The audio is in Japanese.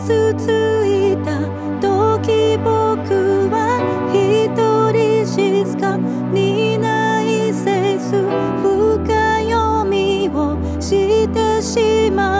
傷ついた時僕は一人しか見ないセーフ深読みをしてしまう。